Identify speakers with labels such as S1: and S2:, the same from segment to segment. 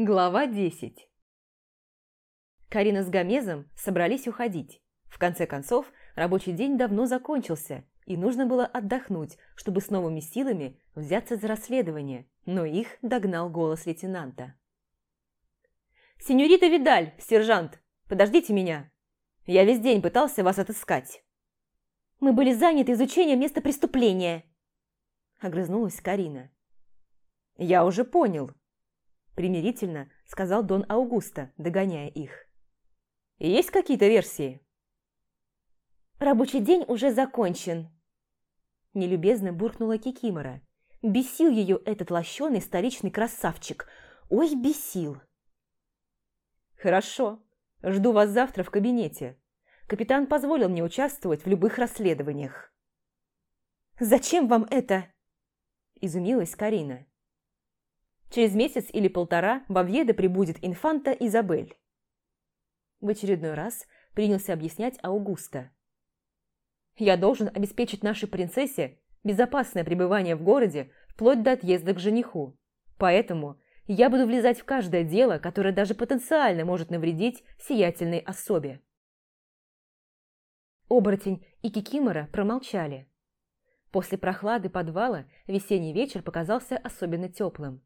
S1: Глава 10 Карина с Гомезом собрались уходить. В конце концов, рабочий день давно закончился, и нужно было отдохнуть, чтобы с новыми силами взяться за расследование, но их догнал голос лейтенанта. «Сеньорита Видаль, сержант, подождите меня. Я весь день пытался вас отыскать».
S2: «Мы были заняты изучением места преступления», – огрызнулась Карина.
S1: «Я уже понял», примирительно сказал Дон Аугуста, догоняя их. «Есть какие-то версии?»
S2: «Рабочий день уже закончен», – нелюбезно буркнула Кикимора. Бесил ее этот лощеный столичный красавчик. Ой, бесил.
S1: «Хорошо. Жду вас завтра в кабинете. Капитан позволил мне участвовать в любых расследованиях».
S2: «Зачем вам это?» – изумилась Карина.
S1: Через месяц или полтора в Авьедо прибудет инфанта Изабель. В очередной раз принялся объяснять Аугуста. Я должен обеспечить нашей принцессе безопасное пребывание в городе вплоть до отъезда к жениху. Поэтому я буду влезать в каждое дело, которое даже потенциально может навредить сиятельной особе. Оборотень и Кикимора промолчали. После прохлады подвала весенний вечер показался особенно теплым.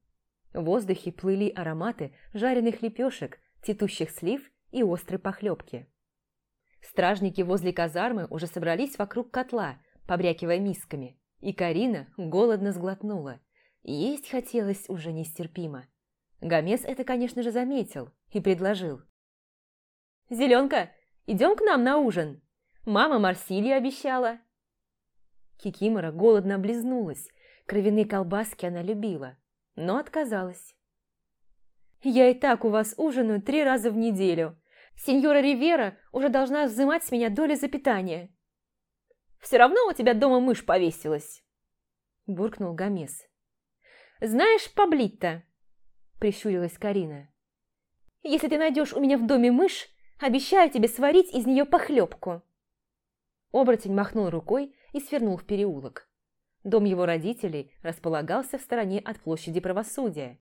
S1: В воздухе плыли ароматы жареных лепешек, цветущих слив и острой похлебки. Стражники возле казармы уже собрались вокруг котла, побрякивая мисками, и Карина голодно сглотнула. Есть хотелось уже нестерпимо. Гомес это, конечно же, заметил и предложил. «Зеленка, идем к нам на ужин. Мама Марсилию обещала». Кикимора голодно облизнулась. Кровяные колбаски она любила но отказалась. «Я и так у вас ужинаю три раза в неделю. Сеньора Ривера уже должна взимать с меня доли за питание». «Все равно у тебя дома мышь повесилась», – буркнул Гомес. «Знаешь, Паблитта», – прищурилась Карина, – «если ты найдешь у меня в доме мышь, обещаю тебе сварить из нее похлебку». Оборотень махнул рукой и свернул в переулок. Дом его родителей располагался в стороне от площади правосудия.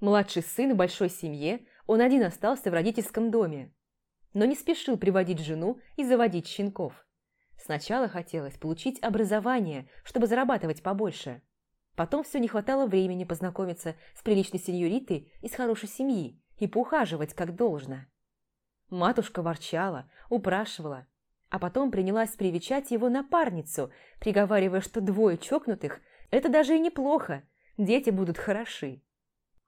S1: Младший сын в большой семье, он один остался в родительском доме, но не спешил приводить жену и заводить щенков. Сначала хотелось получить образование, чтобы зарабатывать побольше. Потом все не хватало времени познакомиться с приличной сеньоритой из хорошей семьи и поухаживать как должно. Матушка ворчала, упрашивала, а потом принялась привечать его напарницу, приговаривая, что двое чокнутых – это даже и неплохо, дети будут хороши.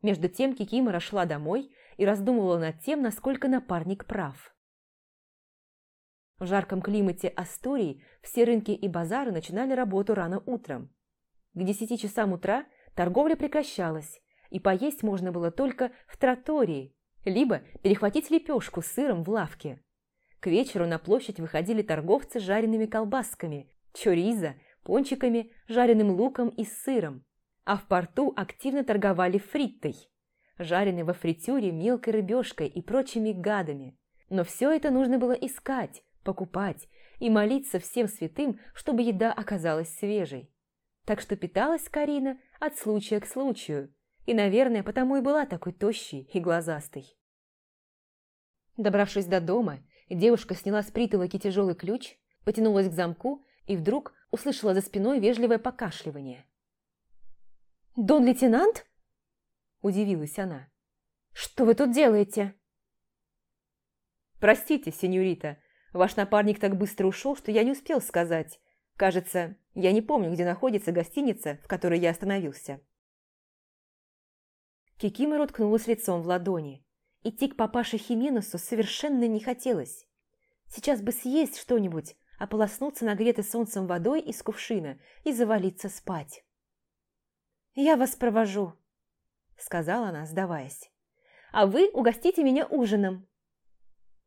S1: Между тем Кикимора шла домой и раздумывала над тем, насколько напарник прав. В жарком климате Астории все рынки и базары начинали работу рано утром. К десяти часам утра торговля прекращалась, и поесть можно было только в тротории, либо перехватить лепешку с сыром в лавке. К вечеру на площадь выходили торговцы жареными колбасками, чоризо, пончиками, жареным луком и сыром. А в порту активно торговали фриттой, жареной во фритюре мелкой рыбешкой и прочими гадами. Но все это нужно было искать, покупать и молиться всем святым, чтобы еда оказалась свежей. Так что питалась Карина от случая к случаю, и, наверное, потому и была такой тощей и глазастой. Добравшись до дома, Девушка сняла с притолоки тяжелый ключ, потянулась к замку и вдруг услышала за спиной вежливое покашливание.
S2: «Дон лейтенант?» – удивилась она. «Что вы тут делаете?»
S1: «Простите, сеньорита, ваш напарник так быстро ушел, что я не успел сказать. Кажется, я не помню, где находится гостиница, в которой я остановился». Кикимора уткнулась лицом в ладони. Идти к папаше Хименусу совершенно не хотелось. Сейчас бы съесть что-нибудь, ополоснуться нагретой солнцем водой из кувшина и завалиться спать.
S2: «Я вас провожу», — сказала она, сдаваясь. «А вы угостите меня ужином».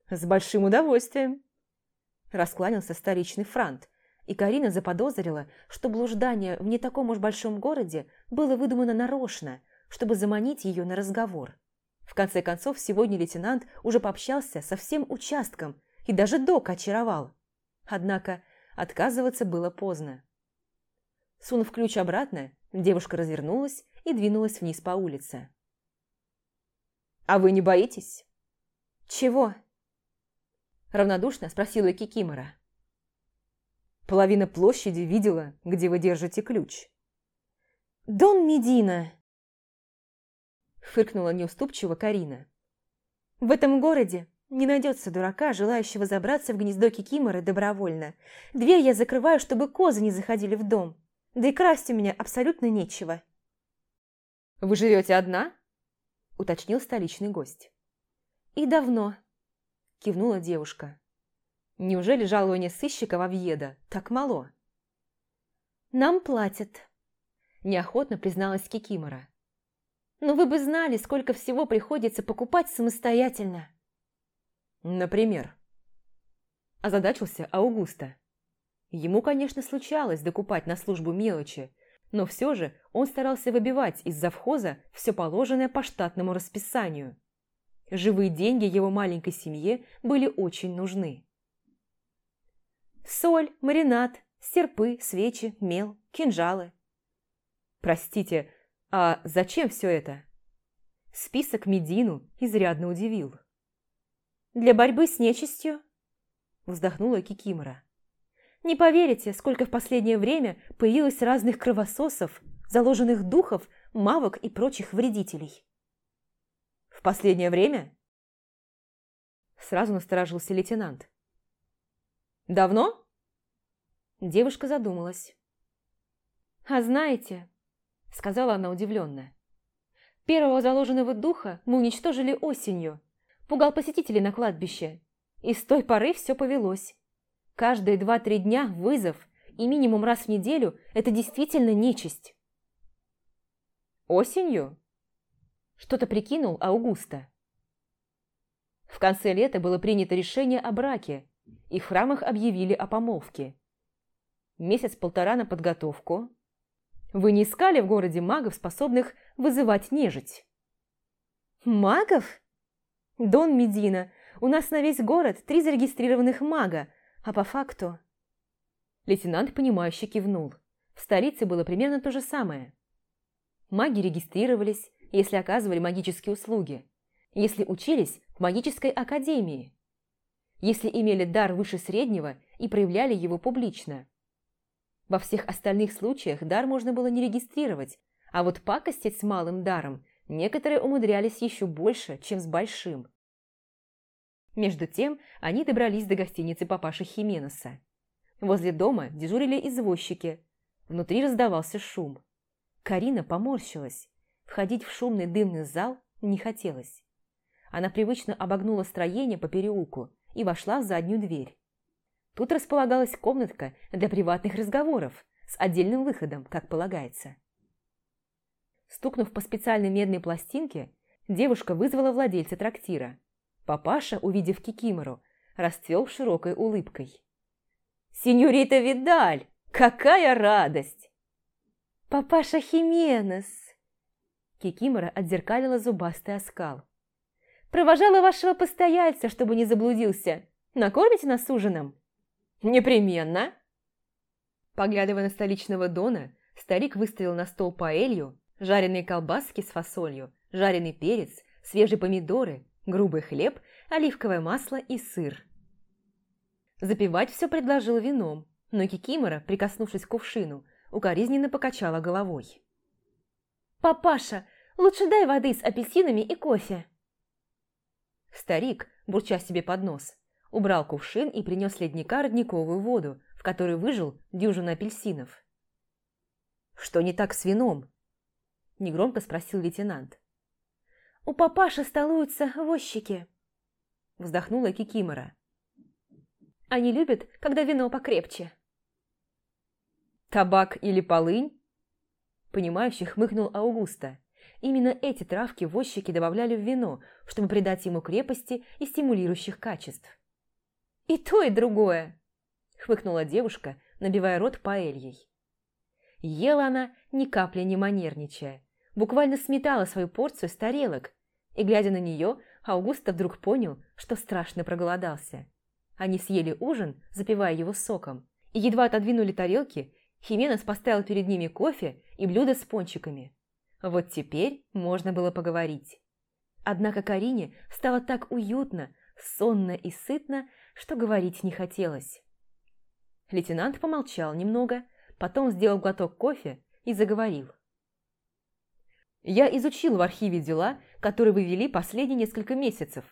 S1: «С большим удовольствием», — раскланялся столичный франт, и Карина заподозрила, что блуждание в не таком уж большом городе было выдумано нарочно, чтобы заманить ее на разговор. В конце концов, сегодня лейтенант уже пообщался со всем участком и даже док очаровал. Однако отказываться было поздно. Сунув ключ обратно, девушка развернулась и двинулась вниз по улице. А вы не боитесь?
S2: Чего?
S1: Равнодушно спросила Кикимора. Половина площади видела, где вы держите ключ.
S2: «Дон Медина!»
S1: Фыркнула неуступчиво Карина.
S2: «В этом городе не найдется дурака, желающего забраться в гнездо Кикиморы добровольно. Дверь я закрываю, чтобы козы не заходили в дом. Да и красть у меня абсолютно нечего».
S1: «Вы живете одна?» – уточнил столичный гость.
S2: «И давно», –
S1: кивнула девушка. «Неужели жалование сыщика Вавьеда так мало?»
S2: «Нам платят», –
S1: неохотно призналась Кикимора.
S2: «Но вы бы знали, сколько всего приходится покупать самостоятельно».
S1: Например? Озадачился Аугуста. Ему, конечно, случалось докупать на службу мелочи, но все же он старался выбивать из завхоза все положенное по штатному расписанию. Живые деньги его маленькой семье были очень нужны.
S2: Соль, маринад, серпы, свечи, мел, кинжалы.
S1: Простите, а зачем все это? Список Медину изрядно удивил.
S2: Для борьбы с нечистью?» Вздохнула Кикимора. «Не поверите, сколько в последнее время появилось разных кровососов, заложенных духов, мавок и прочих вредителей».
S1: «В последнее время?» Сразу насторожился лейтенант. «Давно?» Девушка задумалась.
S2: «А знаете...» — сказала она удивленно. «Первого заложенного духа мы уничтожили осенью, пугал посетителей на кладбище. И с той поры все повелось. Каждые два-три дня вызов, и минимум раз в неделю – это действительно нечисть.
S1: Осенью? Что-то прикинул Аугуста. В конце лета было принято решение о браке, и в храмах объявили о помолвке. Месяц-полтора на подготовку. Вы не искали в городе магов, способных вызывать нежить?
S2: «Магов?» «Дон Медина, у нас на весь город три зарегистрированных мага, а по факту...»
S1: Лейтенант, понимающе кивнул. В столице было примерно то же самое. Маги регистрировались, если оказывали магические услуги, если учились в магической академии, если имели дар выше среднего и проявляли его публично. Во всех остальных случаях дар можно было не регистрировать, а вот пакостить с малым даром Некоторые умудрялись еще больше, чем с большим. Между тем они добрались до гостиницы папаши Хименеса. Возле дома дежурили извозчики. Внутри раздавался шум. Карина поморщилась. Входить в шумный дымный зал не хотелось. Она привычно обогнула строение по переулку и вошла в заднюю дверь. Тут располагалась комнатка для приватных разговоров с отдельным выходом, как полагается. Стукнув по специальной медной пластинке, девушка вызвала владельца трактира. Папаша, увидев Кикимору, расцвел широкой улыбкой. «Сеньорита Видаль, какая радость!»
S2: «Папаша Хименес!»
S1: Кикимора отзеркалила зубастый оскал.
S2: «Провожала вашего постояльца, чтобы не заблудился. Накормите нас ужином?»
S1: «Непременно!» Поглядывая на столичного Дона, старик выставил на стол паэлью, жареные колбаски с фасолью, жареный перец, свежие помидоры, грубый хлеб, оливковое масло и сыр. Запивать все предложил вином, но Кикимора, прикоснувшись к кувшину, укоризненно покачала головой.
S2: «Папаша, лучше дай воды с апельсинами и кофе!»
S1: Старик, бурча себе под нос, убрал кувшин и принес ледника родниковую воду, в которой выжил дюжину апельсинов. «Что не так с вином?» – негромко спросил лейтенант.
S2: «У папаши столуются возчики», – вздохнула Кикимора. «Они любят, когда вино покрепче».
S1: «Табак или полынь?» Понимающе хмыкнул Аугуста. Именно эти травки возчики добавляли в вино, чтобы придать ему крепости и стимулирующих качеств.
S2: «И то, и другое!»
S1: – хмыкнула девушка, набивая рот паэльей. Ела она, ни капли не манерничая, буквально сметала свою порцию с тарелок, и, глядя на нее, Аугуста вдруг понял, что страшно проголодался. Они съели ужин, запивая его соком, и едва отодвинули тарелки, Хименес поставил перед ними кофе и блюдо с пончиками. Вот теперь можно было поговорить. Однако Карине стало так уютно, сонно и сытно, что говорить не хотелось. Лейтенант помолчал немного, потом сделал глоток кофе и заговорил. «Я изучил в архиве дела, которые вы вели последние несколько месяцев.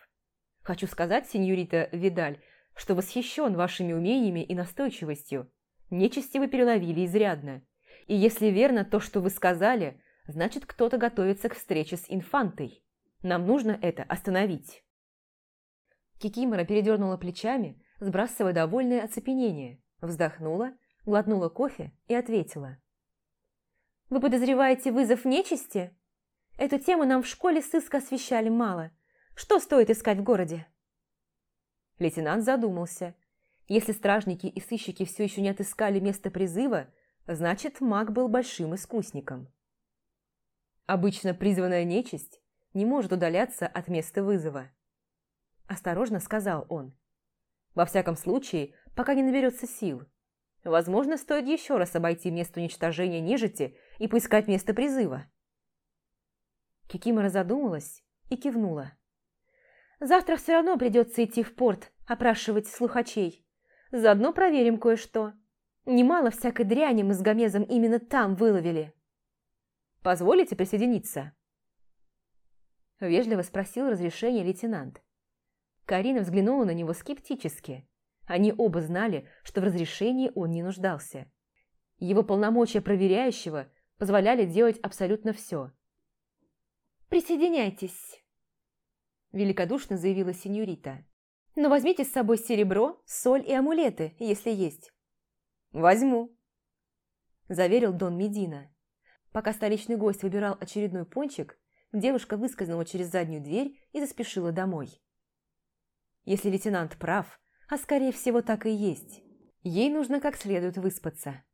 S1: Хочу сказать, сеньорита Видаль, что восхищен вашими умениями и настойчивостью. Нечисти вы переловили изрядно. И если верно то, что вы сказали, значит, кто-то готовится к встрече с инфантой. Нам нужно это остановить». Кикимора передернула плечами, сбрасывая довольное оцепенение, вздохнула, глотнула кофе и ответила. «Вы подозреваете вызов нечисти? Эту тему нам в школе сыска освещали мало. Что стоит искать в городе?» Лейтенант задумался. Если стражники и сыщики все еще не отыскали место призыва, значит, маг был большим искусником. Обычно призванная нечисть не может удаляться от места вызова. Осторожно сказал он. Во всяком случае, пока не наберется сил. Возможно, стоит еще раз обойти место уничтожения нежити и поискать место призыва. Кикимора задумалась и кивнула. «Завтра все равно придется идти в порт, опрашивать слухачей. Заодно проверим кое-что. Немало всякой дряни мы с Гомезом именно там выловили». «Позволите присоединиться?» Вежливо спросил разрешение лейтенант. Карина взглянула на него скептически. Они оба знали, что в разрешении он не нуждался. Его полномочия проверяющего позволяли делать абсолютно все. «Присоединяйтесь», – великодушно заявила сеньорита. «Но возьмите с собой серебро, соль и амулеты, если есть».
S2: «Возьму», –
S1: заверил Дон Медина. Пока столичный гость выбирал очередной пончик, девушка выскользнула через заднюю дверь и заспешила домой. Если лейтенант прав, а скорее всего так и есть, ей нужно как следует выспаться.